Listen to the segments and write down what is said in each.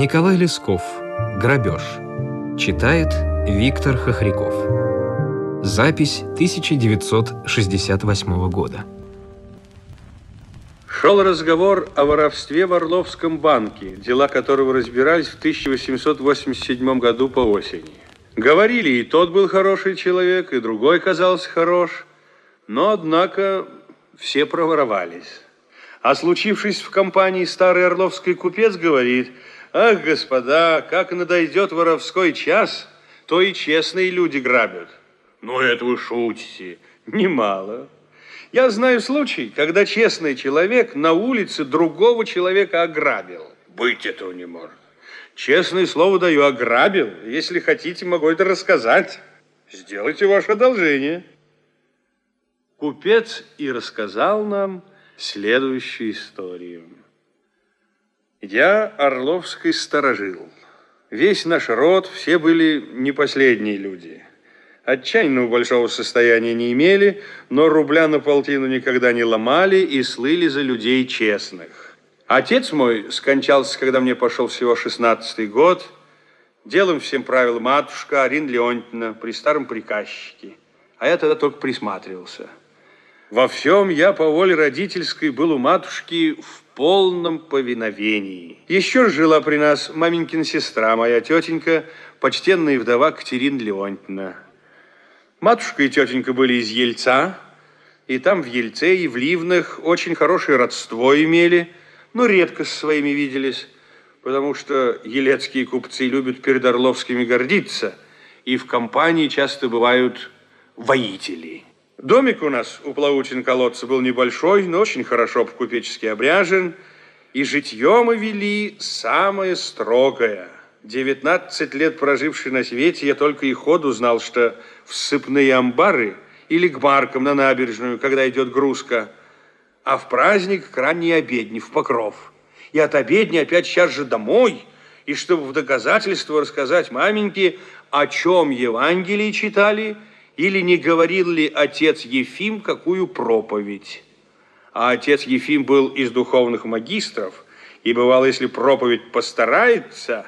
Николай Лесков. Грабеж. Читает Виктор Хохряков. Запись 1968 года. Шел разговор о воровстве в Орловском банке, дела которого разбирались в 1887 году по осени. Говорили, и тот был хороший человек, и другой казался хорош, но, однако, все проворовались. А случившись в компании старый орловский купец говорит, «Ах, господа, как надойдет воровской час, то и честные люди грабят». «Ну, это вы шутите. Немало. Я знаю случай, когда честный человек на улице другого человека ограбил. Быть этого не может. Честное слово даю, ограбил. Если хотите, могу это рассказать. Сделайте ваше одолжение. Купец и рассказал нам следующую историю. Я Орловский сторожил. Весь наш род, все были не последние люди. Отчаянного большого состояния не имели, но рубля на полтину никогда не ломали и слыли за людей честных. Отец мой скончался, когда мне пошел всего шестнадцатый год. Делом всем правила матушка Арина Леонтьевна при старом приказчике. А я тогда только присматривался. Во всем я по воле родительской был у матушки в полном повиновении. Еще жила при нас маменькина сестра, моя тетенька, почтенная вдова Катерина Леонтьевна. Матушка и тетенька были из Ельца, и там в Ельце и в Ливнах очень хорошее родство имели, но редко с своими виделись, потому что елецкие купцы любят перед Орловскими гордиться, и в компании часто бывают воители. Домик у нас у Плаучин колодца был небольшой, но очень хорошо по-купечески обряжен. И житье мы вели самое строгое. 19 лет проживший на свете, я только и ходу знал, что в сыпные амбары или к баркам на набережную, когда идет грузка, а в праздник к ранней обедни, в покров. И от обедни опять сейчас же домой, и чтобы в доказательство рассказать маменьке, о чем Евангелие читали – или не говорил ли отец Ефим какую проповедь? А отец Ефим был из духовных магистров, и бывало, если проповедь постарается,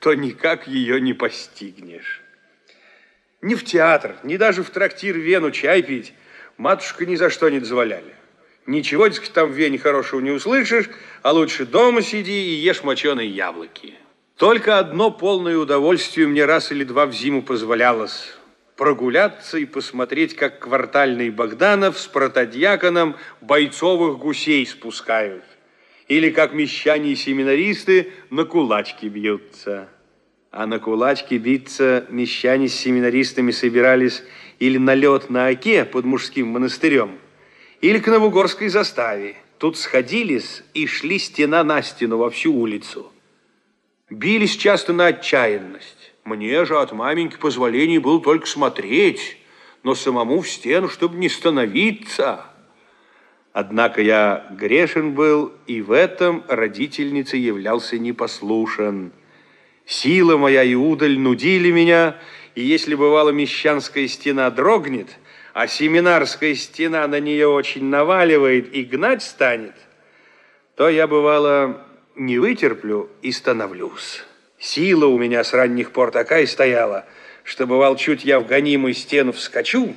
то никак ее не постигнешь. Ни в театр, ни даже в трактир Вену чай пить матушка ни за что не дозволяли. Ничего, дескать, там в Вене хорошего не услышишь, а лучше дома сиди и ешь моченые яблоки. Только одно полное удовольствие мне раз или два в зиму позволялось прогуляться и посмотреть, как квартальный Богданов с протодьяконом бойцовых гусей спускают. Или как мещане и семинаристы на кулачки бьются. А на кулачки биться мещане с семинаристами собирались или на лед на Оке под мужским монастырем, или к Новогорской заставе. Тут сходились и шли стена на стену во всю улицу. Бились часто на отчаянность. Мне же от маменьки позволений было только смотреть, но самому в стену, чтобы не становиться. Однако я грешен был, и в этом родительнице являлся непослушен. Сила моя и удаль нудили меня, и если бывало мещанская стена дрогнет, а семинарская стена на нее очень наваливает и гнать станет, то я, бывало, не вытерплю и становлюсь. Сила у меня с ранних пор такая стояла, что бывал чуть я в гонимую стену вскочу,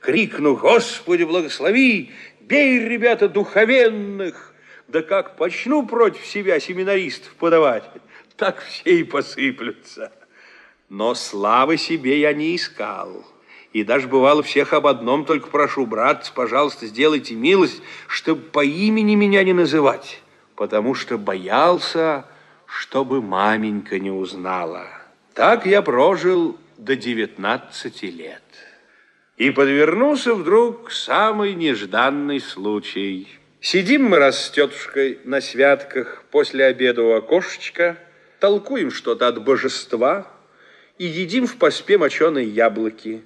крикну «Господи, благослови! Бей, ребята, духовенных!» Да как почну против себя семинаристов подавать, так все и посыплются. Но славы себе я не искал. И даже бывало всех об одном только прошу, братцы, пожалуйста, сделайте милость, чтобы по имени меня не называть, потому что боялся, чтобы маменька не узнала. Так я прожил до 19 лет. И подвернулся вдруг самый нежданный случай. Сидим мы раз с тетушкой на святках после обеда у окошечка, толкуем что-то от божества и едим в поспе моченые яблоки.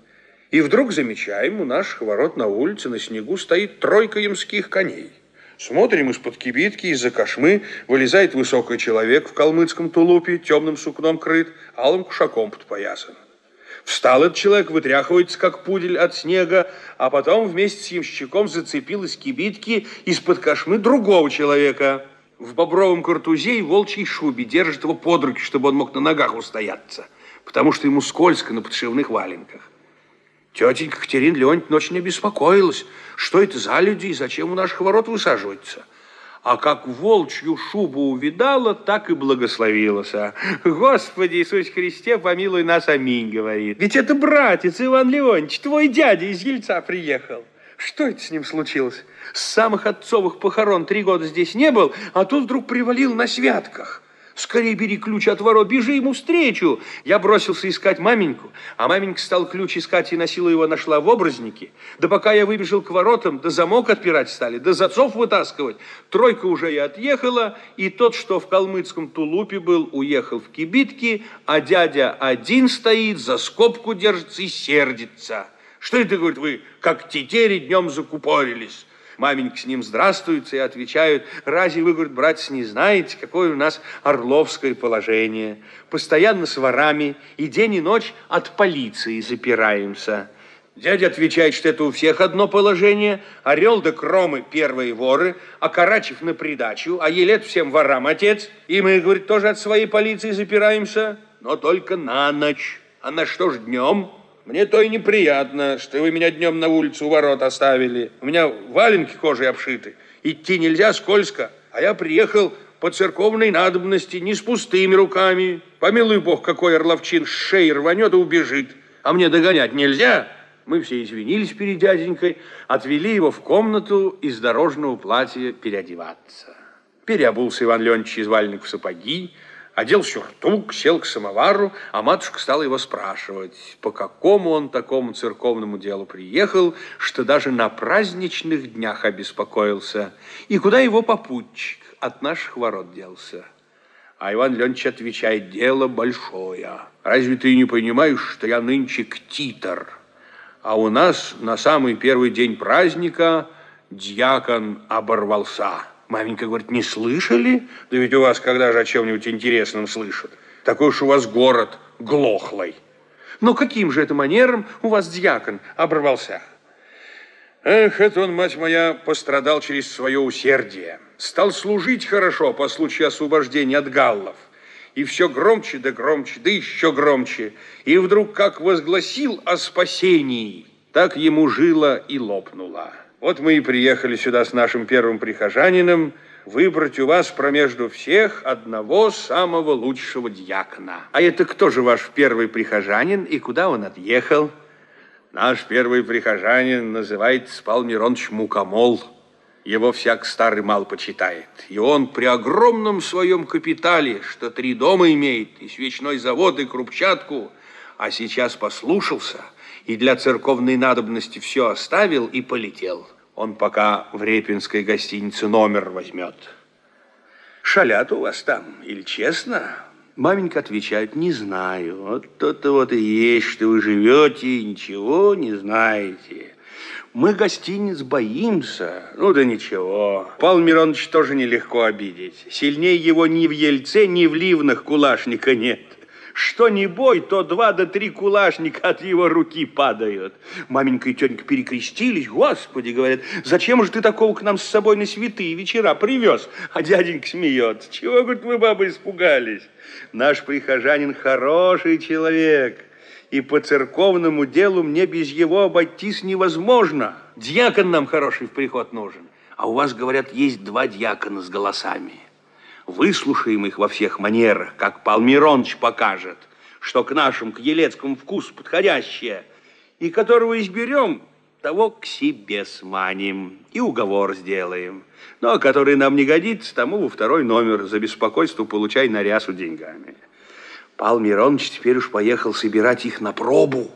И вдруг замечаем, у наших ворот на улице на снегу стоит тройка ямских коней. Смотрим из-под кибитки, из-за кошмы, вылезает высокий человек в калмыцком тулупе, темным сукном крыт, алым кушаком подпоясан. Встал этот человек, вытряхивается, как пудель от снега, а потом вместе с ямщиком зацепил из кибитки из-под кошмы другого человека. в бобровом картузе и волчьей шубе, держит его под руки, чтобы он мог на ногах устояться, потому что ему скользко на подшивных валенках. Тетенька Катерина Леонтьевна очень обеспокоилась, что это за люди и зачем у наших ворот высаживаются. А как волчью шубу увидала, так и благословилась. А. Господи Иисус Христе, помилуй нас, аминь, говорит. Ведь это братец Иван Леонтьевич, твой дядя из Ельца приехал. Что это с ним случилось? С самых отцовых похорон три года здесь не был, а тут вдруг привалил на святках. Скорее бери ключ от ворот, бежи ему встречу. Я бросился искать маменьку, а маменька стал ключ искать и носила его, нашла в образнике. Да пока я выбежал к воротам, да замок отпирать стали, да зацов вытаскивать. Тройка уже и отъехала, и тот, что в калмыцком тулупе был, уехал в кибитки, а дядя один стоит, за скобку держится и сердится. Что это, говорит, вы, как тетери днем закупорились? Маменька с ним здравствуются и отвечают, разве вы, говорит, братец, не знаете, какое у нас орловское положение? Постоянно с ворами и день и ночь от полиции запираемся. Дядя отвечает, что это у всех одно положение. Орел да Кромы первые воры, а Карачев на придачу, а Елет всем ворам отец. И мы, говорит, тоже от своей полиции запираемся, но только на ночь. А на что ж днем? Мне то и неприятно, что вы меня днем на улицу у ворот оставили. У меня валенки кожей обшиты. Идти нельзя, скользко. А я приехал по церковной надобности, не с пустыми руками. Помилуй бог, какой орловчин с шеи рванет и убежит. А мне догонять нельзя. Мы все извинились перед дяденькой, отвели его в комнату из дорожного платья переодеваться. Переобулся Иван Леонидович из валенок в сапоги, одел сюртук, сел к самовару, а матушка стала его спрашивать, по какому он такому церковному делу приехал, что даже на праздничных днях обеспокоился, и куда его попутчик от наших ворот делся. А Иван Леонидович отвечает, дело большое. Разве ты не понимаешь, что я нынче ктитор? А у нас на самый первый день праздника дьякон оборвался. Маменька говорит, не слышали? Да ведь у вас когда же о чем-нибудь интересном слышат? Такой уж у вас город глохлый. Но каким же это манером у вас дьякон оборвался? Эх, это он, мать моя, пострадал через свое усердие. Стал служить хорошо по случаю освобождения от галлов. И все громче да громче, да еще громче. И вдруг как возгласил о спасении, так ему жило и лопнуло. Вот мы и приехали сюда с нашим первым прихожанином выбрать у вас промежду всех одного самого лучшего дьякона. А это кто же ваш первый прихожанин и куда он отъехал? Наш первый прихожанин называется Павел Миронович Мукомол. Его всяк старый мал почитает. И он при огромном своем капитале, что три дома имеет, и свечной завод, и крупчатку, а сейчас послушался – и для церковной надобности все оставил и полетел. Он пока в Репинской гостинице номер возьмет. Шалят у вас там, или честно? Маменька отвечает, не знаю. Вот то-то вот и есть, что вы живете и ничего не знаете. Мы гостиниц боимся. Ну да ничего. Павел Миронович тоже нелегко обидеть. Сильнее его ни в Ельце, ни в Ливнах кулашника нет. Что не бой, то два до три кулашника от его руки падают. Маменька и тетенька перекрестились. Господи, говорят, зачем же ты такого к нам с собой на святые вечера привез? А дяденька смеется. Чего, говорит, вы, бабы, испугались? Наш прихожанин хороший человек. И по церковному делу мне без его обойтись невозможно. Дьякон нам хороший в приход нужен. А у вас, говорят, есть два дьякона с голосами выслушаем их во всех манерах, как Пал Миронович покажет, что к нашим, к елецкому вкусу подходящее, и которого изберем, того к себе сманим и уговор сделаем. Но ну, а который нам не годится, тому во второй номер за беспокойство получай на рясу деньгами. Пал Миронович теперь уж поехал собирать их на пробу.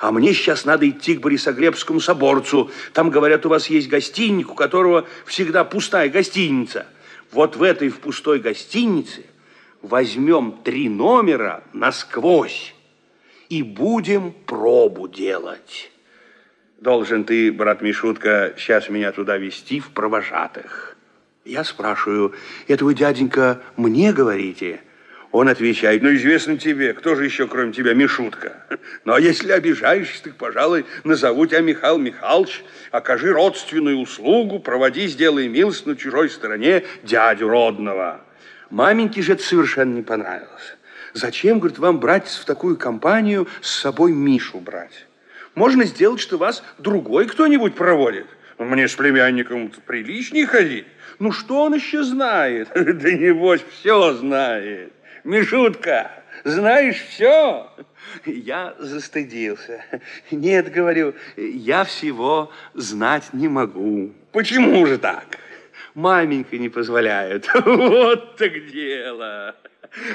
А мне сейчас надо идти к Борисоглебскому соборцу. Там, говорят, у вас есть гостиник, у которого всегда пустая гостиница – вот в этой в пустой гостинице возьмем три номера насквозь и будем пробу делать. Должен ты, брат Мишутка, сейчас меня туда вести в провожатых. Я спрашиваю, это вы, дяденька, мне говорите? Он отвечает, ну, известно тебе, кто же еще, кроме тебя, Мишутка? Ну, а если обижаешься, так, пожалуй, назову тебя Михаил Михайлович, окажи родственную услугу, проводи, сделай милость на чужой стороне дядю родного. Маменьке же это совершенно не понравилось. Зачем, говорит, вам, брать в такую компанию с собой Мишу брать? Можно сделать, что вас другой кто-нибудь проводит. Мне с племянником приличнее ходить. Ну, что он еще знает? Да небось, все знает. Мишутка, знаешь все? Я застыдился. Нет, говорю, я всего знать не могу. Почему же так? Маменька не позволяет. Вот так дело.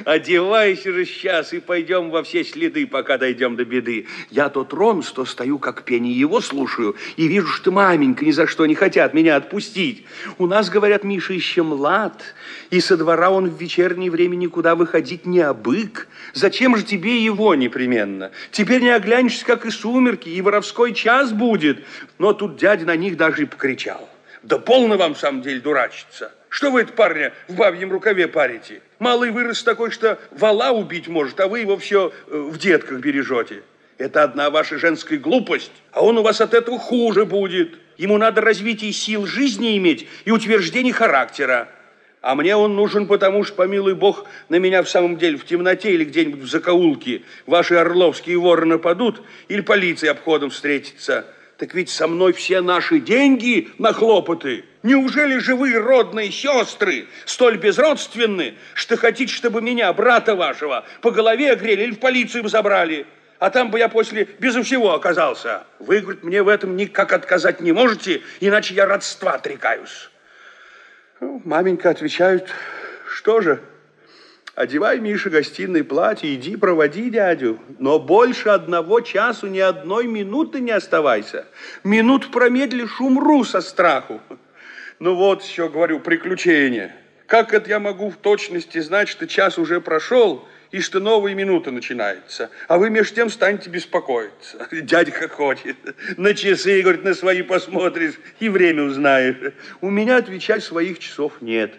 Одевайся же сейчас и пойдем во все следы, пока дойдем до беды. Я тот рон, что стою как пени, его слушаю, и вижу, что маменька ни за что не хотят меня отпустить. У нас, говорят, Миша еще млад, и со двора он в вечернее время никуда выходить не обык. Зачем же тебе его непременно? Теперь не оглянешься, как и сумерки, и воровской час будет. Но тут дядя на них даже и покричал. Да полно вам, в самом деле, дурачиться. Что вы это парня в бабьем рукаве парите? Малый вырос такой, что вала убить может, а вы его все э, в детках бережете. Это одна ваша женская глупость, а он у вас от этого хуже будет. Ему надо развитие сил жизни иметь и утверждение характера. А мне он нужен, потому что, помилуй бог, на меня в самом деле в темноте или где-нибудь в закоулке ваши орловские воры нападут или полиция обходом встретится – так ведь со мной все наши деньги на хлопоты. Неужели же вы, родные сестры, столь безродственны, что хотите, чтобы меня, брата вашего, по голове огрели или в полицию бы забрали? А там бы я после безо всего оказался. Вы, говорит, мне в этом никак отказать не можете, иначе я родства отрекаюсь. Ну, маменька отвечают, что же, Одевай, Миша, гостиное платье, иди проводи дядю. Но больше одного часу ни одной минуты не оставайся. Минут промедлишь, умру со страху. Ну вот еще, говорю, приключение. Как это я могу в точности знать, что час уже прошел, и что новая минута начинается, а вы между тем станете беспокоиться. Дядя хохочет. На часы, говорит, на свои посмотришь и время узнаешь. У меня, отвечать, своих часов нет.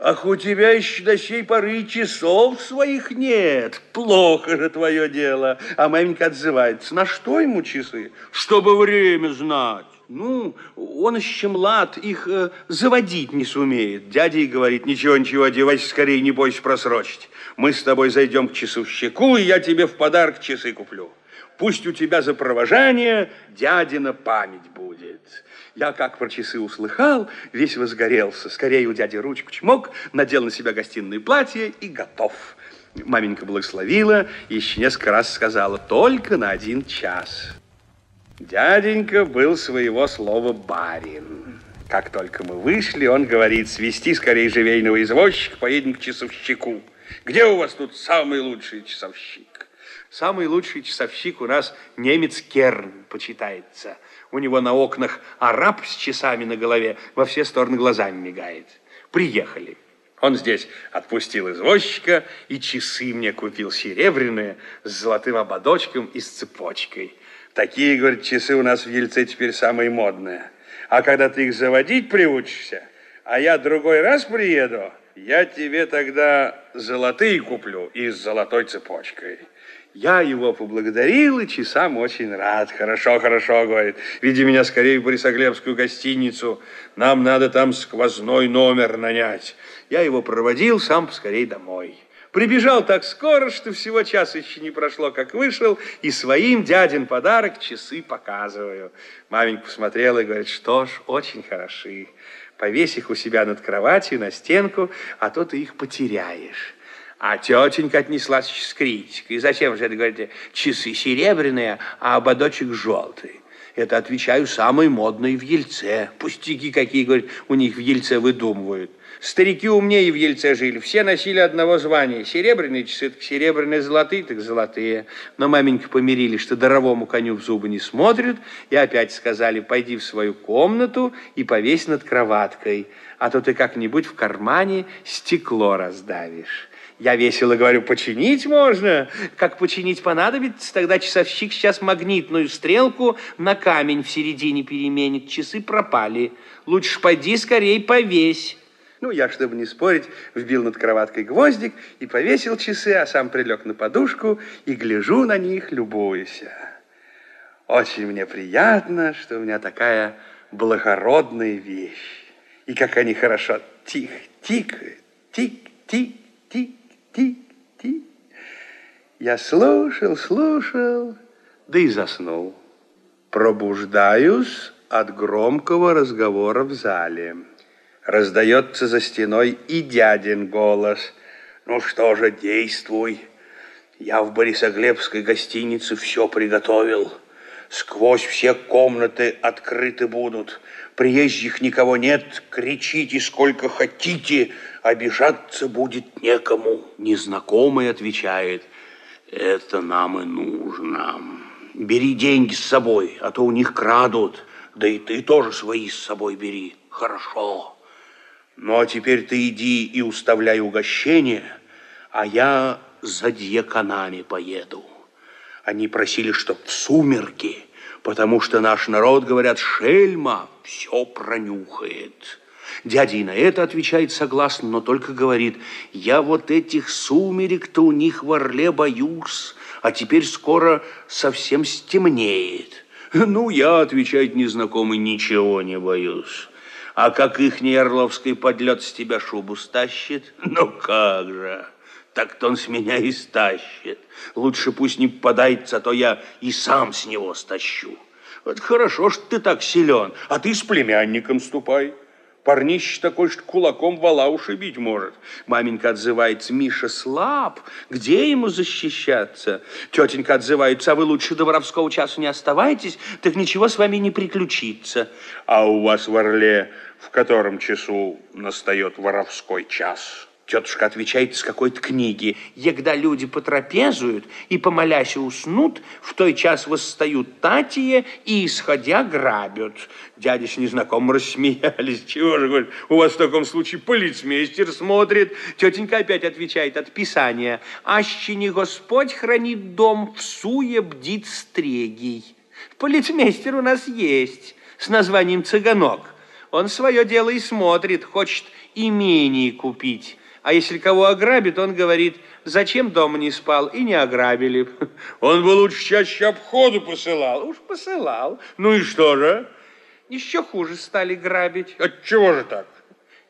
Ах, у тебя еще до сей поры часов своих нет. Плохо же твое дело. А маменька отзывается. На что ему часы? Чтобы время знать. Ну, он еще млад, их э, заводить не сумеет. Дядя и говорит, ничего, ничего, одевайся скорее, не бойся просрочить. Мы с тобой зайдем к часовщику, и я тебе в подарок часы куплю. Пусть у тебя за провожание дядина память будет. Я, как про часы услыхал, весь возгорелся. Скорее у дяди ручку чмок, надел на себя гостиное платье и готов. Маменька благословила и еще несколько раз сказала, только на один час. Дяденька был своего слова барин. Как только мы вышли, он говорит, свести скорее живейного извозчика, поедем к часовщику. Где у вас тут самый лучший часовщик? Самый лучший часовщик у нас немец Керн почитается. У него на окнах араб с часами на голове во все стороны глазами мигает. Приехали. Он здесь отпустил извозчика и часы мне купил серебряные с золотым ободочком и с цепочкой. Такие, говорит, часы у нас в Ельце теперь самые модные. А когда ты их заводить приучишься, а я другой раз приеду, я тебе тогда золотые куплю и с золотой цепочкой. Я его поблагодарил и часам очень рад. Хорошо, хорошо, говорит. Веди меня скорее в Борисоглебскую гостиницу. Нам надо там сквозной номер нанять. Я его проводил, сам поскорей домой. Прибежал так скоро, что всего часа еще не прошло, как вышел, и своим дядин подарок часы показываю. Маменька посмотрела и говорит, что ж, очень хороши. Повесь их у себя над кроватью, на стенку, а то ты их потеряешь. А тетенька отнеслась с критикой. Зачем же это, говорите, часы серебряные, а ободочек желтый? Это, отвечаю, самый модный в Ельце. Пустяки какие, говорит, у них в Ельце выдумывают. Старики умнее в Ельце жили, все носили одного звания. Серебряные часы, так серебряные, золотые, так золотые. Но маменька помирили, что даровому коню в зубы не смотрят, и опять сказали, пойди в свою комнату и повесь над кроваткой, а то ты как-нибудь в кармане стекло раздавишь. Я весело говорю, починить можно. Как починить понадобится, тогда часовщик сейчас магнитную стрелку на камень в середине переменит. Часы пропали. Лучше пойди скорее повесь. Ну, я, чтобы не спорить, вбил над кроваткой гвоздик и повесил часы, а сам прилег на подушку и гляжу на них, любуюсь. Очень мне приятно, что у меня такая благородная вещь. И как они хорошо тих, тикают, тик, тик, тик, тик, тик. Я слушал, слушал, да и заснул. Пробуждаюсь от громкого разговора в зале. Раздается за стеной и дядин голос. Ну что же, действуй. Я в Борисоглебской гостинице все приготовил. Сквозь все комнаты открыты будут. Приезжих никого нет. Кричите сколько хотите. Обижаться будет некому. Незнакомый отвечает. Это нам и нужно. Бери деньги с собой, а то у них крадут. Да и ты тоже свои с собой бери. Хорошо. Ну, а теперь ты иди и уставляй угощение, а я за дьяконами поеду. Они просили, чтоб в сумерки, потому что наш народ, говорят, шельма все пронюхает. Дядя и на это отвечает согласно, но только говорит, я вот этих сумерек-то у них в Орле боюсь, а теперь скоро совсем стемнеет. Ну, я, отвечает незнакомый, ничего не боюсь. А как ихний Орловский подлет с тебя шубу стащит? Ну как же, так-то он с меня и стащит. Лучше пусть не попадается, а то я и сам с него стащу. Вот хорошо, что ты так силен, а ты с племянником ступай. Парнище такой, что кулаком вала ушибить может. Маменька отзывается, Миша слаб, где ему защищаться? Тетенька отзывается, а вы лучше до воровского часу не оставайтесь, так ничего с вами не приключится. А у вас в Орле в котором часу настает воровской час? Тетушка отвечает с какой-то книги. Егда люди потрапезуют и, помолясь, уснут, в той час восстают татие и, исходя, грабят. Дядя с незнакомым рассмеялись. Чего же, говорит, у вас в таком случае полицмейстер смотрит. Тетенька опять отвечает от Писания. «Аще не Господь хранит дом, в бдит стрегий». Полицмейстер у нас есть с названием «Цыганок». Он свое дело и смотрит, хочет имение купить. А если кого ограбит, он говорит, зачем дома не спал, и не ограбили. Он бы лучше чаще обходу посылал. Уж посылал. Ну и что же? Еще хуже стали грабить. От чего же так?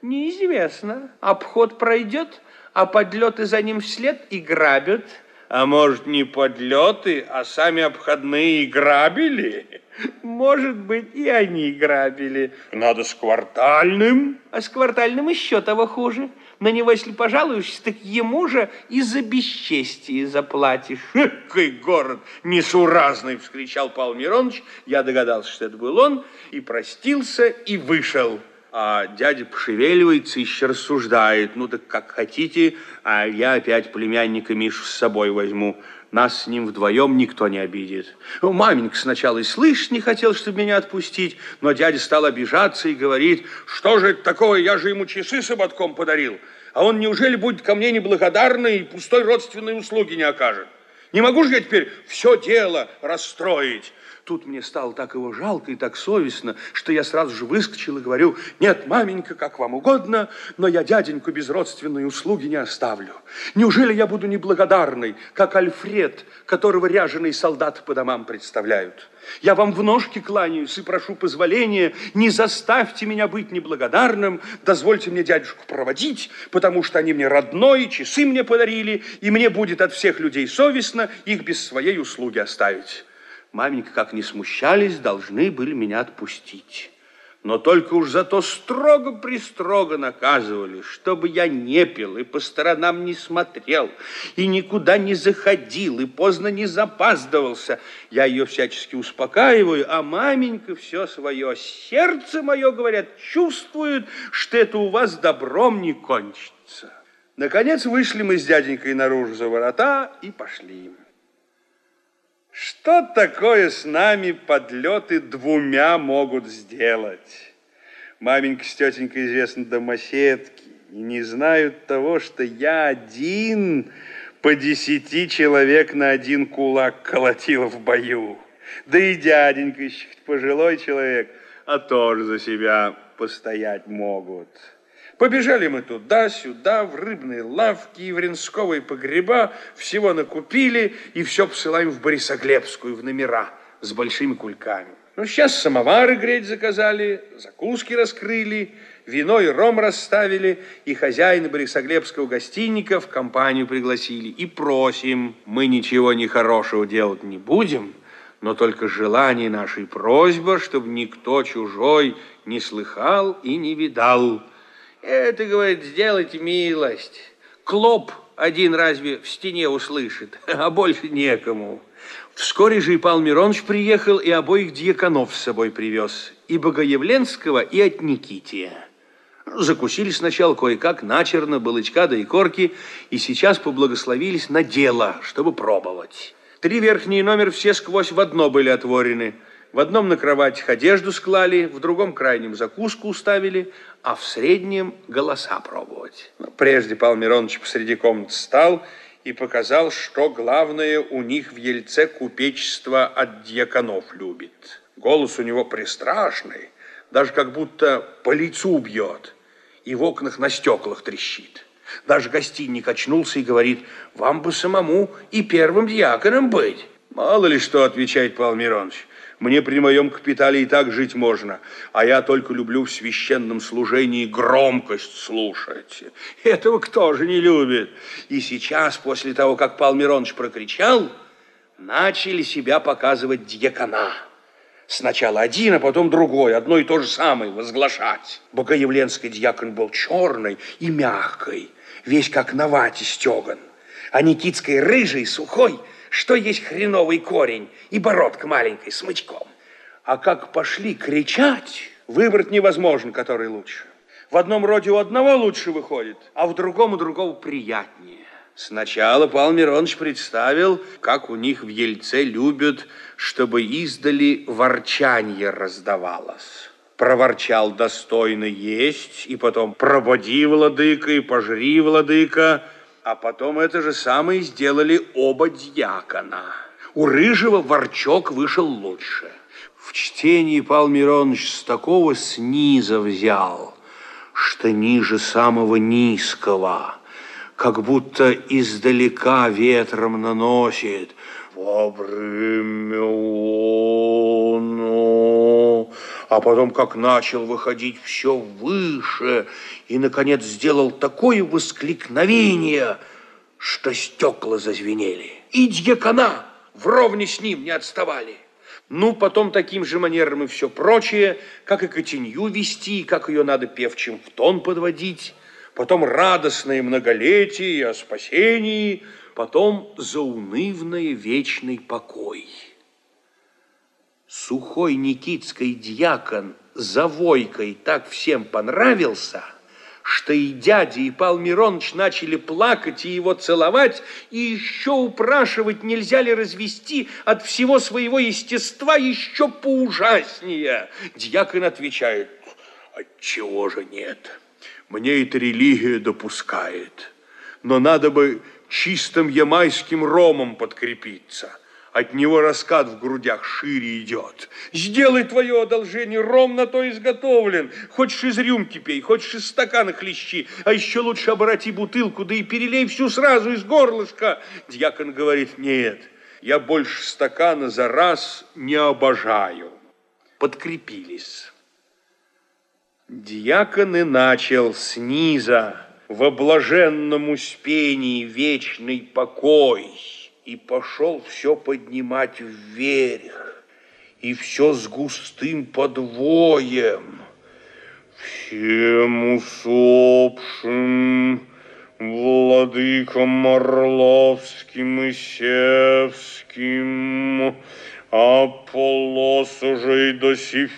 Неизвестно. Обход пройдет, а подлеты за ним вслед и грабят. А может, не подлеты, а сами обходные грабили? Может быть, и они грабили. Надо с квартальным. А с квартальным еще того хуже. На него, если пожалуешься, так ему же и за бесчестие заплатишь. Какой город несуразный, вскричал Павел Миронович. Я догадался, что это был он, и простился, и вышел. А дядя пошевеливается, еще рассуждает. Ну так как хотите, а я опять племянника Мишу с собой возьму. Нас с ним вдвоем никто не обидит. Ну, маменька сначала и слышать не хотел, чтобы меня отпустить, но дядя стал обижаться и говорит, что же это такое, я же ему часы ободком подарил, а он неужели будет ко мне неблагодарный и пустой родственной услуги не окажет? Не могу же я теперь все дело расстроить. Тут мне стало так его жалко и так совестно, что я сразу же выскочил и говорю, нет, маменька, как вам угодно, но я дяденьку без родственной услуги не оставлю. Неужели я буду неблагодарный, как Альфред, которого ряженые солдаты по домам представляют? Я вам в ножки кланяюсь и прошу позволения, не заставьте меня быть неблагодарным, дозвольте мне дядюшку проводить, потому что они мне родной, часы мне подарили, и мне будет от всех людей совестно их без своей услуги оставить. Маменька, как не смущались, должны были меня отпустить. Но только уж зато строго-пристрого наказывали, чтобы я не пил и по сторонам не смотрел, и никуда не заходил, и поздно не запаздывался. Я ее всячески успокаиваю, а маменька все свое сердце мое, говорят, чувствует, что это у вас добром не кончится. Наконец вышли мы с дяденькой наружу за ворота и пошли. Что такое с нами подлеты двумя могут сделать? Маменька с тетенькой известны домоседки и не знают того, что я один по десяти человек на один кулак колотил в бою. Да и дяденька еще пожилой человек, а тоже за себя постоять могут. Побежали мы туда-сюда, в рыбные лавки и в ринсковые погреба, всего накупили и все посылаем в Борисоглебскую, в номера с большими кульками. Ну, сейчас самовары греть заказали, закуски раскрыли, вино и ром расставили, и хозяина Борисоглебского гостинника в компанию пригласили. И просим, мы ничего нехорошего делать не будем, но только желание нашей просьба, чтобы никто чужой не слыхал и не видал. Это, говорит, сделайте милость. Клоп один разве в стене услышит, а больше некому. Вскоре же и Павел Миронович приехал и обоих дьяконов с собой привез. И Богоявленского, и от Никития. Закусили сначала кое-как, начерно, балычка да и корки, и сейчас поблагословились на дело, чтобы пробовать. Три верхние номер все сквозь в одно были отворены. В одном на кровать одежду склали, в другом крайнем закуску уставили, а в среднем голоса пробовать. Но прежде Павел Миронович посреди комнаты стал и показал, что главное у них в Ельце купечество от дьяконов любит. Голос у него пристрашный, даже как будто по лицу бьет, и в окнах на стеклах трещит. Даже гостиник очнулся и говорит, вам бы самому и первым дьяконом быть. Мало ли что, отвечает Павел Миронович. Мне при моем капитале и так жить можно, а я только люблю в священном служении громкость слушать. Этого кто же не любит? И сейчас, после того, как Павел Миронович прокричал, начали себя показывать дьякона. Сначала один, а потом другой, одно и то же самое, возглашать. Богоявленский дьякон был черный и мягкий, весь как на вате стеган. А Никитский рыжий, сухой – что есть хреновый корень и бородка маленькая с мычком. А как пошли кричать, выбрать невозможно, который лучше. В одном роде у одного лучше выходит, а в другом у другого приятнее. Сначала Павел Миронович представил, как у них в Ельце любят, чтобы издали ворчанье раздавалось. Проворчал достойно есть, и потом прободи, владыка, и пожри, владыка, а потом это же самое сделали оба дьякона. У Рыжего ворчок вышел лучше. В чтении Павел Миронович с такого сниза взял, что ниже самого низкого, как будто издалека ветром наносит. Во время а потом как начал выходить все выше и, наконец, сделал такое воскликновение, что стекла зазвенели. И дьякона вровне с ним не отставали. Ну, потом таким же манером и все прочее, как и котенью вести, как ее надо певчим в тон подводить, потом радостное многолетие о спасении, потом заунывное вечный покой. Сухой никитский дьякон за Войкой так всем понравился, что и дядя, и Пал Мироныч начали плакать и его целовать, и еще упрашивать, нельзя ли развести от всего своего естества еще поужаснее. Дьякон отвечает, отчего же нет, мне эта религия допускает, но надо бы чистым ямайским ромом подкрепиться – от него раскат в грудях шире идет. Сделай твое одолжение, ром на то изготовлен. Хочешь из рюмки пей, хочешь из стакана хлещи, а еще лучше обороти бутылку, да и перелей всю сразу из горлышка. Дьякон говорит, нет, я больше стакана за раз не обожаю. Подкрепились. Дьякон и начал сниза в блаженном успении вечный покой и пошел все поднимать вверх, и все с густым подвоем. Всем усопшим владыкам Орловским и Севским, Аполлосу же и Досифею,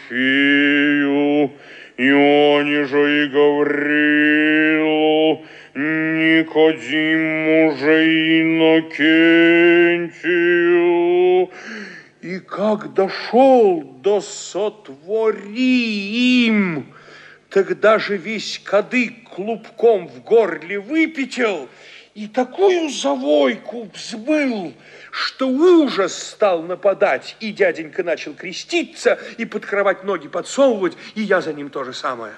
Ионе же и Гаврилу, Никодиму же Иннокентию. И как дошел до сотвори им, тогда же весь кадык клубком в горле выпятил и такую завойку взбыл, что ужас стал нападать, и дяденька начал креститься и под кровать ноги подсовывать, и я за ним то же самое.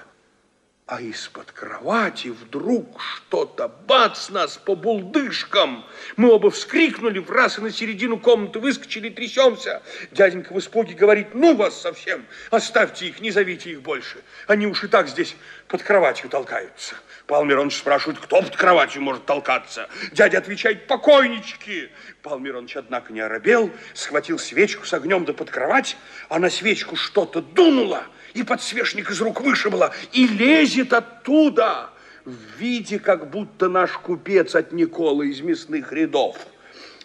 А из-под кровати вдруг что-то бац нас по булдышкам. Мы оба вскрикнули, в раз и на середину комнаты выскочили, трясемся. Дяденька в испуге говорит, ну вас совсем, оставьте их, не зовите их больше. Они уж и так здесь под кроватью толкаются. Павел Миронович спрашивает, кто под кроватью может толкаться? Дядя отвечает, покойнички. Павел Миронович, однако, не оробел, схватил свечку с огнем да под кровать, а на свечку что-то дунуло, и подсвечник из рук вышибло, и лезет оттуда в виде, как будто наш купец от Николы из мясных рядов.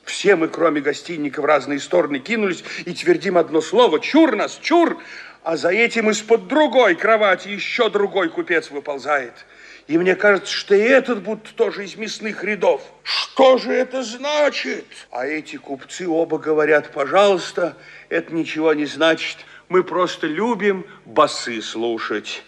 Все мы, кроме гостинника, в разные стороны кинулись и твердим одно слово «Чур нас, чур!» А за этим из-под другой кровати еще другой купец выползает. И мне кажется, что и этот будто тоже из мясных рядов. Что же это значит? А эти купцы оба говорят, пожалуйста, это ничего не значит. Мы просто любим басы слушать.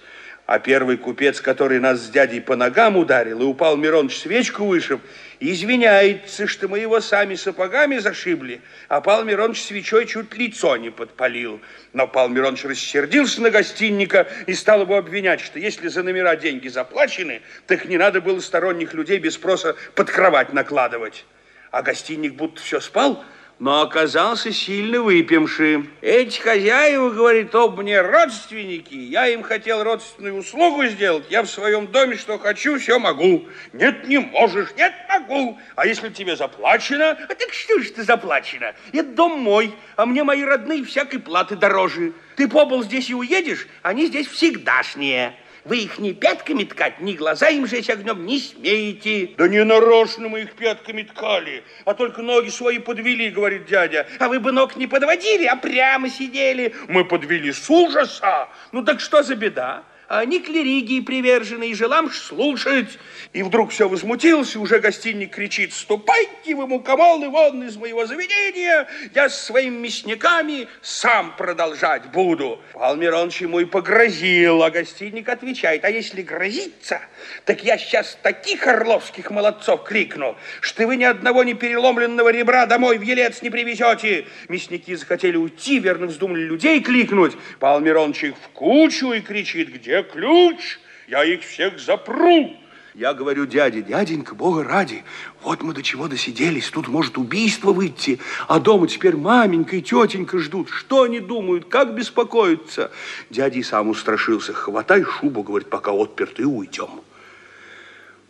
А первый купец, который нас с дядей по ногам ударил и упал Мироныч свечку вышиб, извиняется, что мы его сами сапогами зашибли, а Павел Миронович свечой чуть лицо не подпалил. Но Павел Миронович рассердился на гостинника и стал его обвинять, что если за номера деньги заплачены, так не надо было сторонних людей без спроса под кровать накладывать. А гостиник будто все спал, но оказался сильно выпивший. Эти хозяева, говорит, об мне родственники, я им хотел родственную услугу сделать, я в своем доме что хочу, все могу. Нет, не можешь, нет, могу. А если тебе заплачено? А так что ж ты заплачено? Это дом мой, а мне мои родные всякой платы дороже. Ты побыл здесь и уедешь, они здесь всегдашние. Вы их ни пятками ткать, ни глаза им жечь огнем не смеете. Да не нарочно мы их пятками ткали, а только ноги свои подвели, говорит дядя. А вы бы ног не подводили, а прямо сидели. Мы подвели с ужаса. Ну так что за беда? А они к религии привержены и желам слушать. И вдруг все возмутился, уже гостиник кричит, ступайте вы, мукомолы, вон из моего заведения, я с своими мясниками сам продолжать буду. Павел ему и погрозил, а гостиник отвечает, а если грозиться, так я сейчас таких орловских молодцов крикну, что вы ни одного не переломленного ребра домой в елец не привезете. Мясники захотели уйти, верно вздумали людей кликнуть. Павел их в кучу и кричит, где ключ, я их всех запру. Я говорю дяде, дяденька, бога ради, вот мы до чего досиделись, тут может убийство выйти, а дома теперь маменька и тетенька ждут. Что они думают, как беспокоятся? Дядя и сам устрашился. Хватай шубу, говорит, пока отперты, уйдем.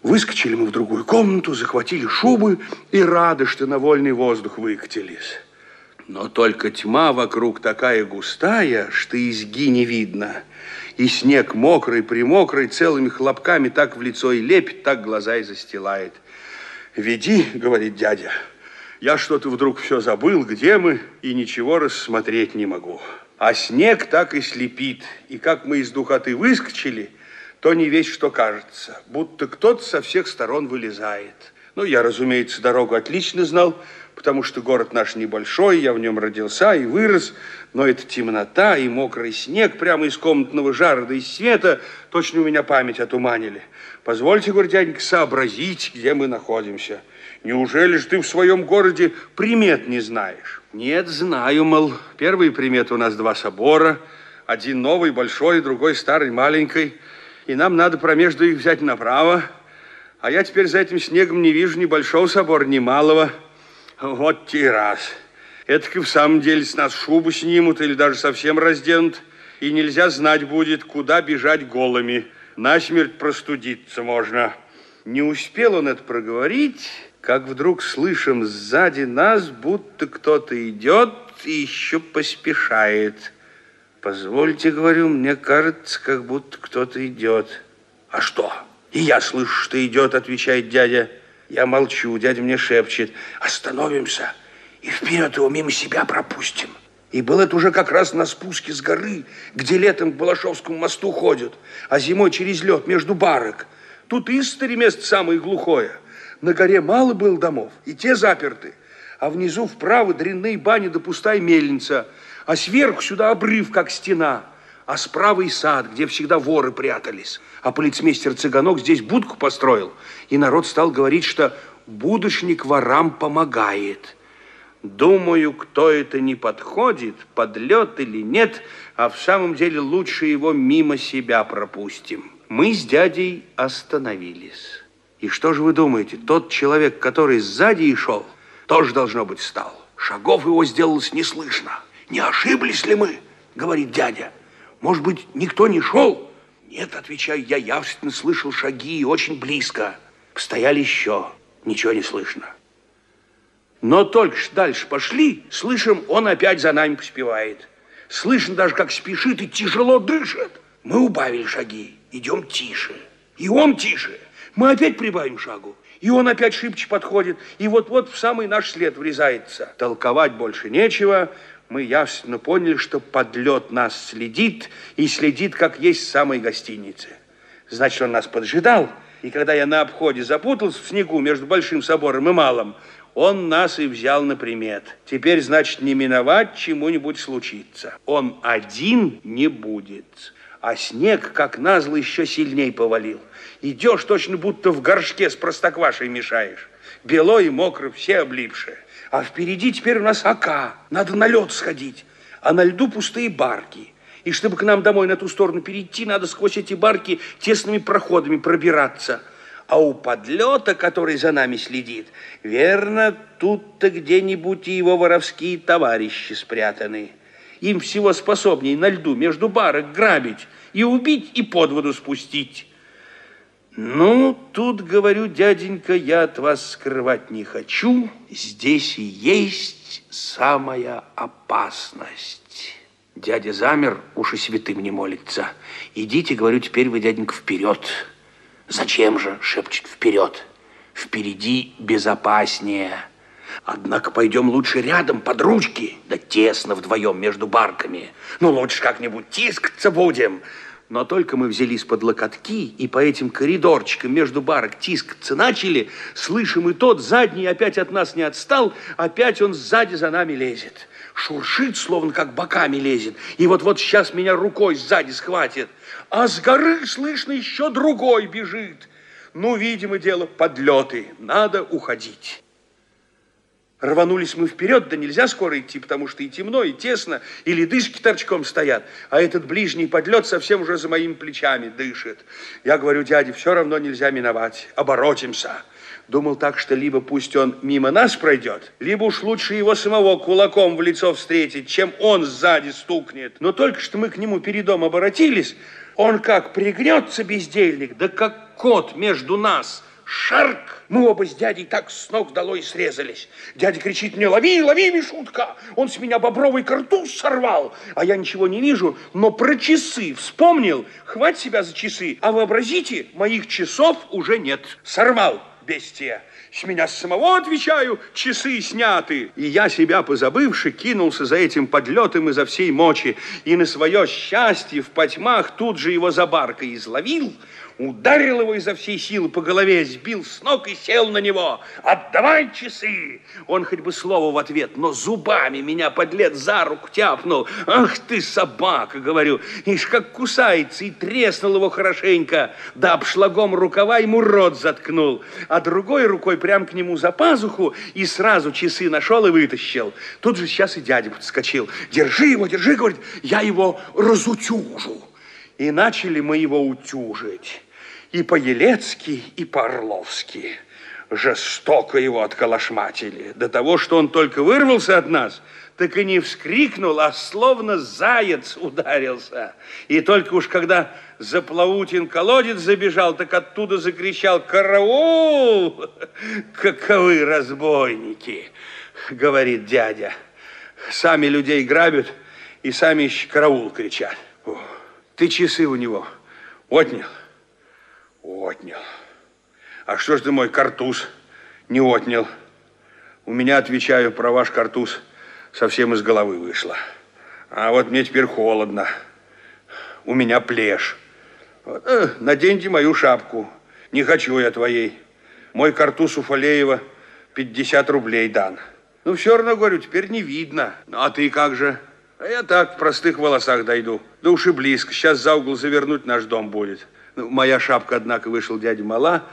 Выскочили мы в другую комнату, захватили шубы и рады, что на вольный воздух выкатились. Но только тьма вокруг такая густая, что изги не видно. И снег мокрый, примокрый, целыми хлопками так в лицо и лепит, так глаза и застилает. «Веди», — говорит дядя, — «я что-то вдруг все забыл, где мы, и ничего рассмотреть не могу». А снег так и слепит, и как мы из духоты выскочили, то не весь что кажется, будто кто-то со всех сторон вылезает. Ну, я, разумеется, дорогу отлично знал, потому что город наш небольшой, я в нем родился и вырос, но эта темнота и мокрый снег прямо из комнатного жара да из света точно у меня память отуманили. Позвольте, говорит дяденька, сообразить, где мы находимся. Неужели же ты в своем городе примет не знаешь? Нет, знаю, мол, первые приметы у нас два собора, один новый, большой, другой старый, маленький, и нам надо промежду их взять направо, а я теперь за этим снегом не вижу ни большого собора, ни малого. Вот те раз. Это в самом деле с нас шубу снимут или даже совсем разденут, и нельзя знать будет, куда бежать голыми. Насмерть простудиться можно. Не успел он это проговорить, как вдруг слышим сзади нас, будто кто-то идет и еще поспешает. Позвольте, говорю, мне кажется, как будто кто-то идет. А что? И я слышу, что идет, отвечает дядя. Я молчу, дядя мне шепчет. Остановимся и вперед его мимо себя пропустим. И был это уже как раз на спуске с горы, где летом к Балашовскому мосту ходят, а зимой через лед между барок. Тут истори место самое глухое. На горе мало было домов, и те заперты. А внизу вправо дрянные бани да пустая мельница, а сверху сюда обрыв, как стена – а справа и сад, где всегда воры прятались. А полицмейстер Цыганок здесь будку построил, и народ стал говорить, что будущник ворам помогает. Думаю, кто это не подходит, подлет или нет, а в самом деле лучше его мимо себя пропустим. Мы с дядей остановились. И что же вы думаете, тот человек, который сзади и шел, тоже, должно быть, встал. Шагов его сделалось не слышно. Не ошиблись ли мы, говорит дядя. Может быть, никто не шел? Нет, отвечаю, я явственно слышал шаги очень близко. Стояли еще, ничего не слышно. Но только что дальше пошли, слышим, он опять за нами поспевает. Слышно даже, как спешит и тяжело дышит. Мы убавили шаги, идем тише. И он тише. Мы опять прибавим шагу. И он опять шибче подходит. И вот-вот в самый наш след врезается. Толковать больше нечего. Мы явственно поняли, что подлет нас следит. И следит, как есть в самой гостинице. Значит, он нас поджидал. И когда я на обходе запутался в снегу между Большим собором и Малым, он нас и взял на примет. Теперь, значит, не миновать чему-нибудь случиться. Он один не будет. А снег, как назло, еще сильней повалил. Идешь точно будто в горшке с простоквашей мешаешь. Бело и мокро, все облипшие. А впереди теперь у нас ока. Надо на лед сходить. А на льду пустые барки. И чтобы к нам домой на ту сторону перейти, надо сквозь эти барки тесными проходами пробираться. А у подлета, который за нами следит, верно, тут-то где-нибудь и его воровские товарищи спрятаны. Им всего способней на льду между барок грабить и убить, и под воду спустить. Ну, тут, говорю, дяденька, я от вас скрывать не хочу. Здесь и есть самая опасность. Дядя замер, уж и святым не молится. Идите, говорю, теперь вы, дяденька, вперед. Зачем же, шепчет, вперед. Впереди безопаснее. Однако пойдем лучше рядом, под ручки, да тесно вдвоем между барками. Ну, лучше как-нибудь тискаться будем. Но только мы взялись под локотки и по этим коридорчикам между барок тискаться начали, слышим, и тот задний опять от нас не отстал, опять он сзади за нами лезет. Шуршит, словно как боками лезет. И вот-вот сейчас меня рукой сзади схватит а с горы слышно еще другой бежит. Ну, видимо, дело подлеты, надо уходить. Рванулись мы вперед, да нельзя скоро идти, потому что и темно, и тесно, и ледышки торчком стоят, а этот ближний подлет совсем уже за моими плечами дышит. Я говорю, дяде, все равно нельзя миновать, оборотимся. Думал так, что либо пусть он мимо нас пройдет, либо уж лучше его самого кулаком в лицо встретить, чем он сзади стукнет. Но только что мы к нему передом оборотились, он как пригнется, бездельник, да как кот между нас. Шарк! Мы оба с дядей так с ног долой срезались. Дядя кричит мне, лови, лови, Мишутка! Он с меня бобровый картуз сорвал. А я ничего не вижу, но про часы вспомнил. Хвать себя за часы. А вообразите, моих часов уже нет. Сорвал бестия. С меня самого, отвечаю, часы сняты. И я себя позабывши, кинулся за этим подлетом изо всей мочи. И на свое счастье в потьмах тут же его за баркой изловил, ударил его изо всей силы по голове, сбил с ног и сел на него. «Отдавай часы!» Он хоть бы слово в ответ, но зубами меня подлец за руку тяпнул. «Ах ты, собака!» — говорю. Ишь, как кусается, и треснул его хорошенько. Да обшлагом рукава ему рот заткнул. А другой рукой прям к нему за пазуху и сразу часы нашел и вытащил. Тут же сейчас и дядя подскочил. «Держи его, держи!» — говорит. «Я его разутюжу!» И начали мы его утюжить и по-елецки, и по-орловски. Жестоко его отколошматили. До того, что он только вырвался от нас, так и не вскрикнул, а словно заяц ударился. И только уж когда за Плаутин колодец забежал, так оттуда закричал «Караул! Каковы разбойники!» говорит дядя. Сами людей грабят и сами еще караул кричат. Ты часы у него отнял? Отнял. А что ж ты мой картуз не отнял? У меня, отвечаю, про ваш картуз совсем из головы вышло. А вот мне теперь холодно. У меня плешь. Вот, э, наденьте мою шапку. Не хочу я твоей. Мой картуз у Фалеева 50 рублей дан. Ну, все равно, говорю, теперь не видно. А ты как же? А я так в простых волосах дойду. Да уж и близко. Сейчас за угол завернуть наш дом будет. Моя шапка, однако, вышел дядя Мала.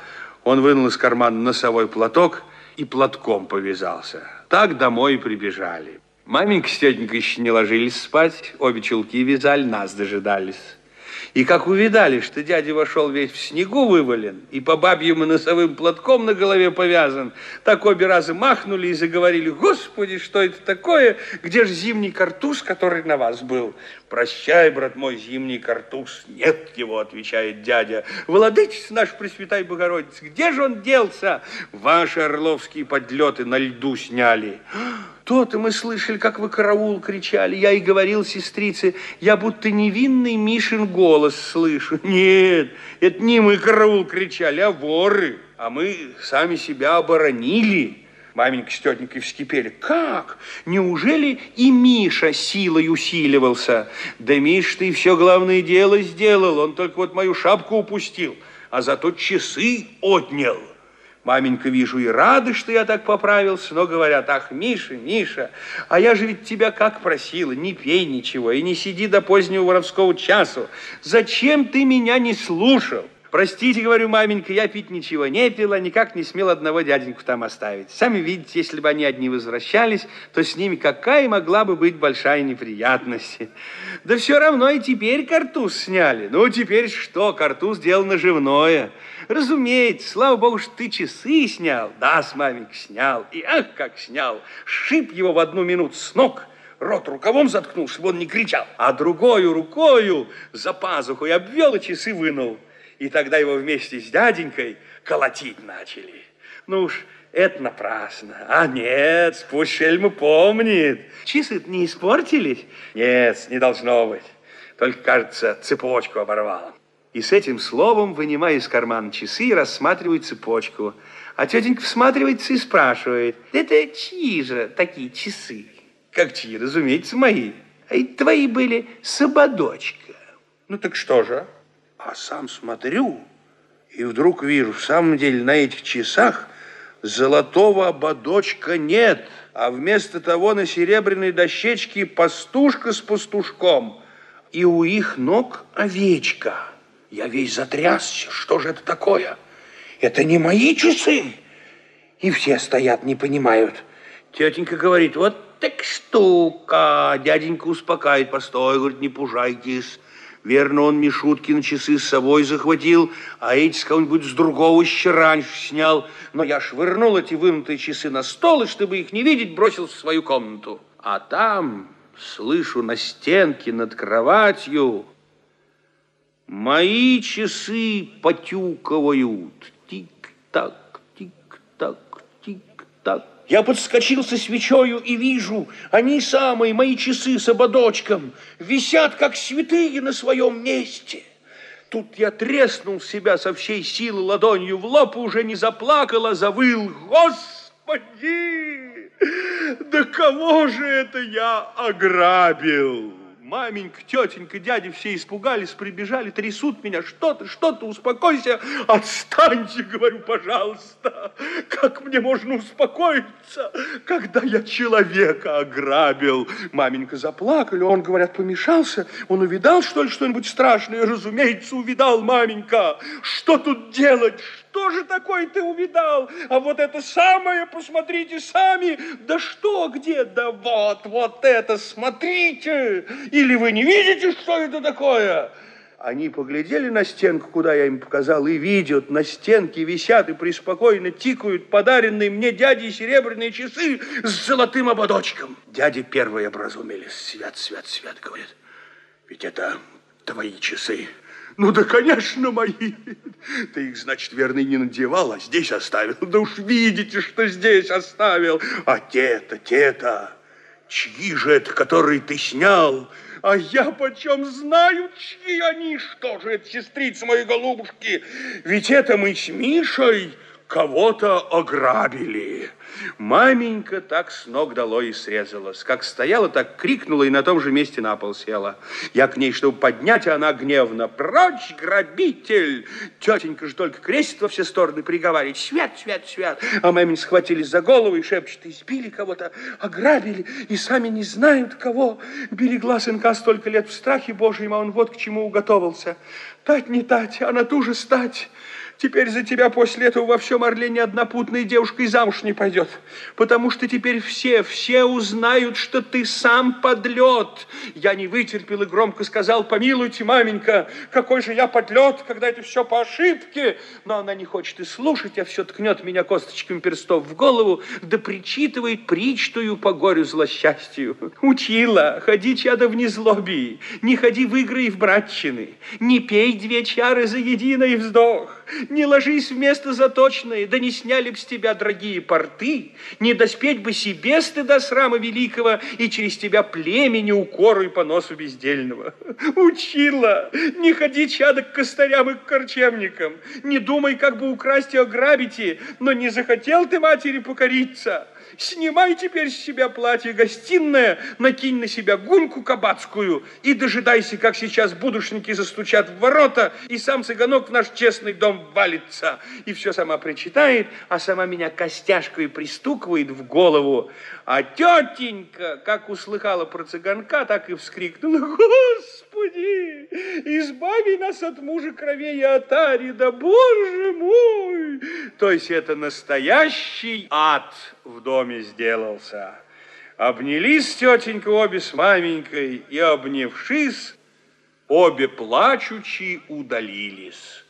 Он вынул из кармана носовой платок и платком повязался. Так домой и прибежали. Маменька с тетенькой еще не ложились спать, обе чулки вязали, нас дожидались. И как увидали, что дядя вошел весь в снегу вывален и по бабьему носовым платком на голове повязан, так обе раза махнули и заговорили, «Господи, что это такое? Где же зимний картуз, который на вас был?» «Прощай, брат мой, зимний картуз». «Нет его», отвечает дядя. «Владычица наш Пресвятай Богородица, где же он делся?» «Ваши орловские подлеты на льду сняли». То-то мы слышали, как вы караул кричали. Я и говорил сестрице, я будто невинный Мишин голос слышу. Нет, это не мы караул кричали, а воры. А мы сами себя оборонили. Маменька с тетенькой вскипели. Как? Неужели и Миша силой усиливался? Да Миш, ты все главное дело сделал. Он только вот мою шапку упустил, а зато часы отнял. Маменька, вижу, и рада, что я так поправился, но говорят, ах, Миша, Миша, а я же ведь тебя как просила, не пей ничего и не сиди до позднего воровского часу. Зачем ты меня не слушал? Простите, говорю, маменька, я пить ничего не пила, никак не смел одного дяденьку там оставить. Сами видите, если бы они одни возвращались, то с ними какая могла бы быть большая неприятность. Да все равно и теперь картуз сняли. Ну, теперь что, картуз дело наживное. Разумеется, слава богу, что ты часы снял. Да, с маменька снял. И ах, как снял. Шип его в одну минуту с ног рот рукавом заткнул, чтобы он не кричал, а другою рукою за пазухой обвел и часы вынул. И тогда его вместе с дяденькой колотить начали. Ну уж, это напрасно. А нет, пусть шельма помнит. часы не испортились? Нет, не должно быть. Только, кажется, цепочку оборвал. И с этим словом, вынимая из кармана часы, и рассматривает цепочку. А тетенька всматривается и спрашивает, это чьи же такие часы? Как чьи? Разумеется, мои. А и твои были с ободочка. Ну так что же? А сам смотрю, и вдруг вижу, в самом деле на этих часах золотого ободочка нет, а вместо того на серебряной дощечке пастушка с пастушком, и у их ног овечка. Я весь затрясся, что же это такое? Это не мои часы. И все стоят, не понимают. Тетенька говорит, вот так штука. Дяденька успокаивает, постой, говорит, не пужайтесь. Верно, он Мишутки на часы с собой захватил, а эти с кого-нибудь с другого еще раньше снял. Но я швырнул эти вынутые часы на стол, и, чтобы их не видеть, бросил в свою комнату. А там, слышу, на стенке над кроватью мои часы потюкивают. Тик-так, тик-так, тик-так. Я подскочил со свечою и вижу, они самые, мои часы с ободочком, висят, как святые на своем месте. Тут я треснул себя со всей силы ладонью в лоб и уже не заплакал, а завыл. Господи, да кого же это я ограбил? Маменька, тетенька, дядя все испугались, прибежали, трясут меня. Что ты, что ты, успокойся. Отстаньте, говорю, пожалуйста. Как мне можно успокоиться, когда я человека ограбил? Маменька заплакали, он, говорят, помешался. Он увидал, что ли, что-нибудь страшное? Разумеется, увидал, маменька. Что тут делать? Что же такое ты увидал? А вот это самое, посмотрите сами. Да что, где? Да вот, вот это, смотрите. Или вы не видите, что это такое? Они поглядели на стенку, куда я им показал, и видят, на стенке висят и преспокойно тикают подаренные мне дяде серебряные часы с золотым ободочком. Дяди первые образумились. Свят, свят, свят, говорят. Ведь это твои часы. Ну да, конечно, мои. Ты их, значит, верно, не надевал, а здесь оставил. Да уж видите, что здесь оставил. А те-то, те-то, чьи же это, которые ты снял? А я почем знаю, чьи они? Что же это, сестрицы мои голубушки? Ведь это мы с Мишей кого-то ограбили. Маменька так с ног долой и срезалась. Как стояла, так крикнула и на том же месте на пол села. Я к ней, чтобы поднять, а она гневно. Прочь, грабитель! Тетенька же только крестит во все стороны, приговаривает. Свят, свят, свят. А мамень схватились за голову и шепчут. Избили кого-то, ограбили, и сами не знают кого. Берегла сынка столько лет в страхе Божьем, а он вот к чему уготовился. Тать не тать, а на ту же стать. Теперь за тебя после этого во всем Орле ни одна путная девушка и замуж не пойдет. Потому что теперь все, все узнают, что ты сам подлет. Я не вытерпел и громко сказал, помилуйте, маменька, какой же я подлет, когда это все по ошибке. Но она не хочет и слушать, а все ткнет меня косточками перстов в голову, да причитывает причтую по горю злосчастью. Учила, ходи, чада, в незлобии, не ходи в игры и в братчины, не пей две чары за единый вздох, не ложись вместо заточной, да не сняли б с тебя дорогие порты, не доспеть бы себе стыда срама великого и через тебя племени укору и поносу бездельного. Учила, не ходи, чада, к костарям и к корчемникам, не думай, как бы украсть и ограбить, но не захотел ты матери покориться. Снимай теперь с себя платье гостиное, накинь на себя гуньку кабацкую и дожидайся, как сейчас будушники застучат в ворота, и сам цыганок в наш честный дом валится. И все сама причитает, а сама меня костяшкой пристукивает в голову. А тетенька, как услыхала про цыганка, так и вскрикнула, Господи, избави нас от мужа кровей и атари, да Боже мой! То есть это настоящий ад в доме сделался. Обнялись тетенька обе с маменькой и, обнявшись, обе плачучи удалились.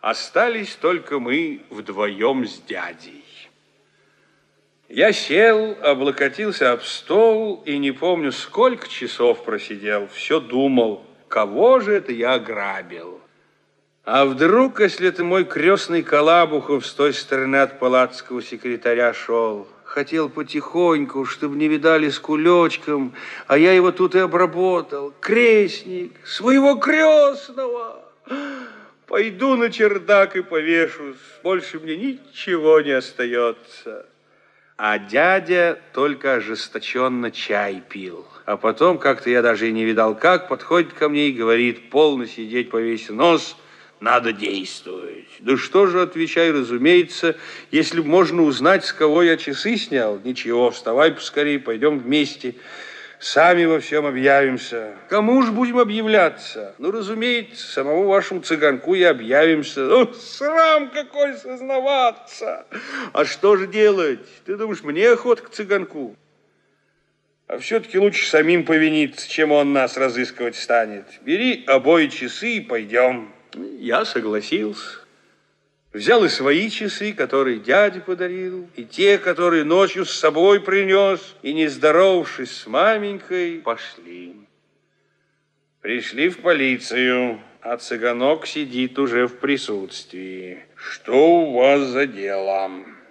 Остались только мы вдвоем с дядей. Я сел, облокотился об стол и не помню, сколько часов просидел, все думал, кого же это я ограбил. А вдруг, если это мой крестный Калабухов с той стороны от палатского секретаря шел, хотел потихоньку, чтобы не видали с кулечком, а я его тут и обработал. Крестник, своего крестного. Пойду на чердак и повешусь, больше мне ничего не остается. А дядя только ожесточенно чай пил. А потом, как-то я даже и не видал как, подходит ко мне и говорит, полно сидеть по весь нос – надо действовать. Да что же, отвечай, разумеется, если можно узнать, с кого я часы снял. Ничего, вставай поскорее, пойдем вместе. Сами во всем объявимся. Кому ж будем объявляться? Ну, разумеется, самому вашему цыганку и объявимся. Ну, срам какой сознаваться. А что же делать? Ты думаешь, мне охота к цыганку? А все-таки лучше самим повиниться, чем он нас разыскивать станет. Бери обои часы и пойдем. Я согласился. Взял и свои часы, которые дядя подарил, и те, которые ночью с собой принес, и, не здоровавшись с маменькой, пошли. Пришли в полицию, а цыганок сидит уже в присутствии. Что у вас за дело?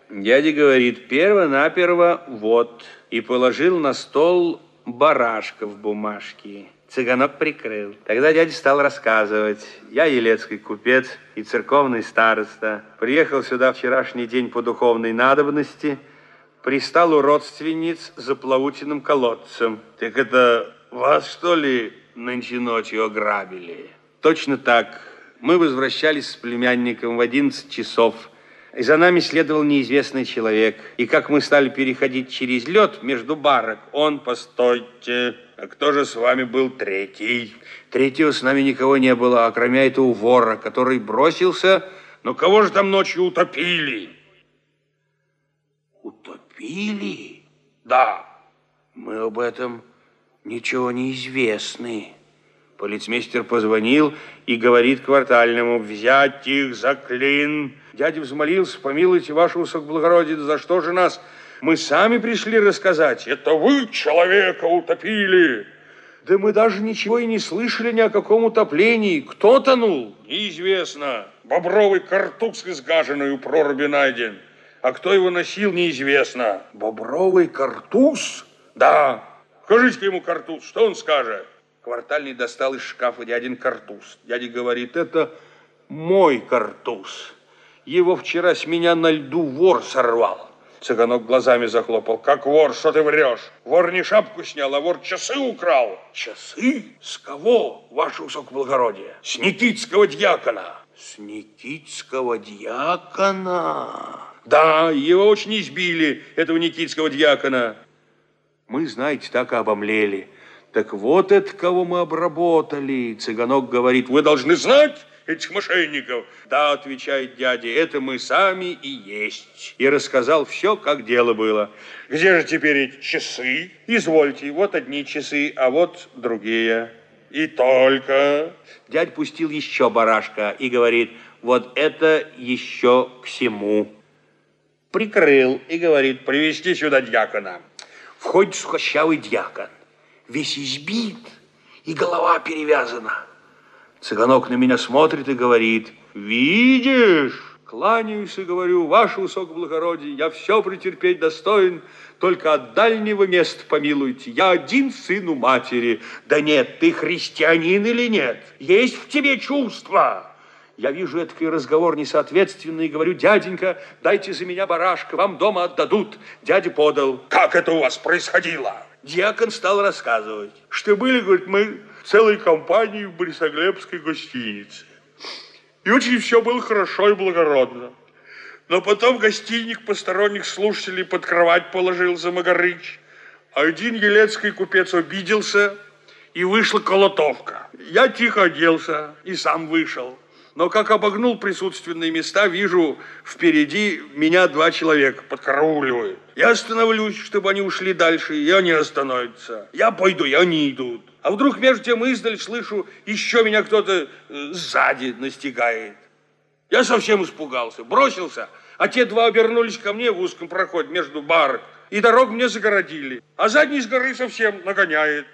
Дядя говорит, перво-наперво вот, и положил на стол барашка в бумажке. Цыганок прикрыл. Тогда дядя стал рассказывать. Я елецкий купец и церковный староста. Приехал сюда вчерашний день по духовной надобности. Пристал у родственниц за плавутиным колодцем. Так это вас, что ли, нынче ночью ограбили? Точно так. Мы возвращались с племянником в 11 часов. И за нами следовал неизвестный человек. И как мы стали переходить через лед между барок, он, постойте, а кто же с вами был третий? Третьего с нами никого не было, а кроме этого вора, который бросился. Но кого же там ночью утопили? Утопили? Да. Мы об этом ничего не известны. Полицмейстер позвонил и говорит квартальному взять их за клин. Дядя взмолился, помилуйте, ваше высокоблагородие, за что же нас мы сами пришли рассказать. Это вы человека утопили. Да мы даже ничего и не слышали ни о каком утоплении. Кто тонул? Неизвестно. Бобровый картуз изгаженный у проруби найден. А кто его носил, неизвестно. Бобровый картуз? Да. Скажите ему картуз, что он скажет? Квартальный достал из шкафа дядин картуз. Дядя говорит, это мой картуз. Его вчера с меня на льду вор сорвал. Цыганок глазами захлопал. Как вор, что ты врешь? Вор не шапку снял, а вор часы украл. Часы? С кого, ваше высокоблагородие? С Никитского дьякона. С Никитского дьякона? Да, его очень избили, этого Никитского дьякона. Мы, знаете, так и обомлели. Так вот это кого мы обработали. Цыганок говорит, вы должны знать, этих мошенников. Да, отвечает дядя, это мы сами и есть. И рассказал все, как дело было. Где же теперь эти часы? Извольте, вот одни часы, а вот другие. И только... Дядь пустил еще барашка и говорит, вот это еще к всему. Прикрыл и говорит, привести сюда дьякона. Входит сухощавый дьякон, весь избит, и голова перевязана. Цыганок на меня смотрит и говорит, видишь? Кланяюсь и говорю, ваше высокоблагородие, я все претерпеть достоин, только от дальнего места помилуйте. Я один сын у матери. Да нет, ты христианин или нет? Есть в тебе чувства? Я вижу этот разговор несоответственный и говорю, дяденька, дайте за меня барашка, вам дома отдадут. Дядя подал. Как это у вас происходило? Дьякон стал рассказывать, что были, говорит, мы целой компанией в Борисоглебской гостинице. И очень все было хорошо и благородно. Но потом гостиник посторонних слушателей под кровать положил за Магарыч. А один елецкий купец обиделся, и вышла колотовка. Я тихо оделся и сам вышел. Но как обогнул присутственные места, вижу, впереди меня два человека подкарауливают. Я остановлюсь, чтобы они ушли дальше, и они остановятся. Я пойду, и они идут. А вдруг между тем издаль слышу, еще меня кто-то э, сзади настигает. Я совсем испугался, бросился, а те два обернулись ко мне в узком проходе между бар, и дорогу мне загородили. А задний с горы совсем нагоняет.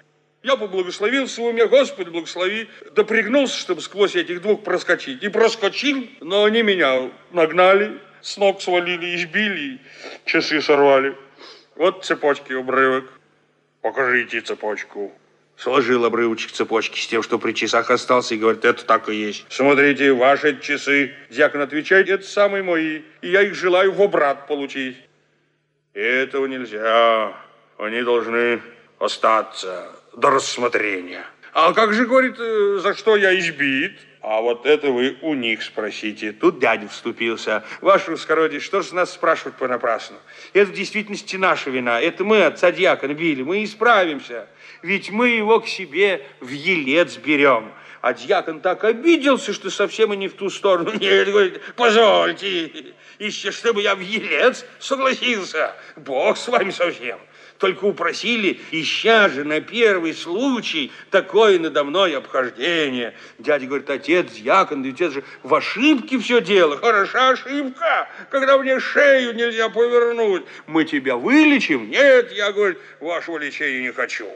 Я поблагословил в уме, Господи, благослови, да пригнулся, чтобы сквозь этих двух проскочить. И проскочил, но они меня нагнали, с ног свалили, избили, часы сорвали. Вот цепочки обрывок. Покажите цепочку. Сложил обрывочек цепочки с тем, что при часах остался, и говорит, это так и есть. Смотрите, ваши часы. Дьякон отвечает, это самые мои, и я их желаю в обрат получить. Этого нельзя. Они должны остаться до рассмотрения. А как же, говорит, э, за что я избит? А вот это вы у них спросите. Тут дядя вступился. Ваше высокородие, что же нас спрашивать понапрасну? Это в действительности наша вина. Это мы отца дьякона били. Мы исправимся. Ведь мы его к себе в елец берем. А дьякон так обиделся, что совсем и не в ту сторону. Нет, говорит, позвольте, еще чтобы я в елец согласился. Бог с вами совсем только упросили, ища же на первый случай такое надо мной обхождение. Дядя говорит, отец, дьякон, да ведь это же в ошибке все дело. Хороша ошибка, когда мне шею нельзя повернуть. Мы тебя вылечим? Нет, я, говорю, вашего лечения не хочу.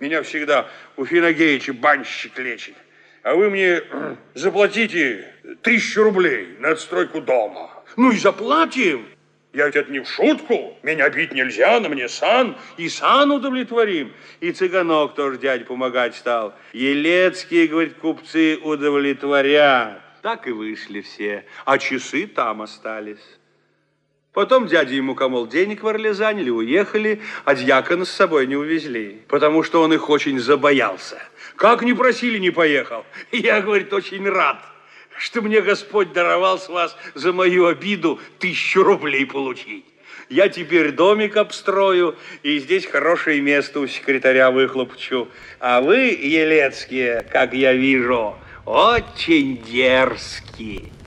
Меня всегда у Финогеича банщик лечит. А вы мне заплатите тысячу рублей на отстройку дома. Ну и заплатим. Я ведь это не в шутку. Меня бить нельзя, на мне сан. И сан удовлетворим. И цыганок тоже дядь помогать стал. Елецкие, говорит, купцы удовлетворят. Так и вышли все. А часы там остались. Потом дядя ему, комол, денег в Орле заняли, уехали, а дьякона с собой не увезли, потому что он их очень забоялся. Как не просили, не поехал. Я, говорит, очень рад что мне Господь даровал с вас за мою обиду тысячу рублей получить. Я теперь домик обстрою, и здесь хорошее место у секретаря выхлопчу. А вы, Елецкие, как я вижу, очень дерзкие.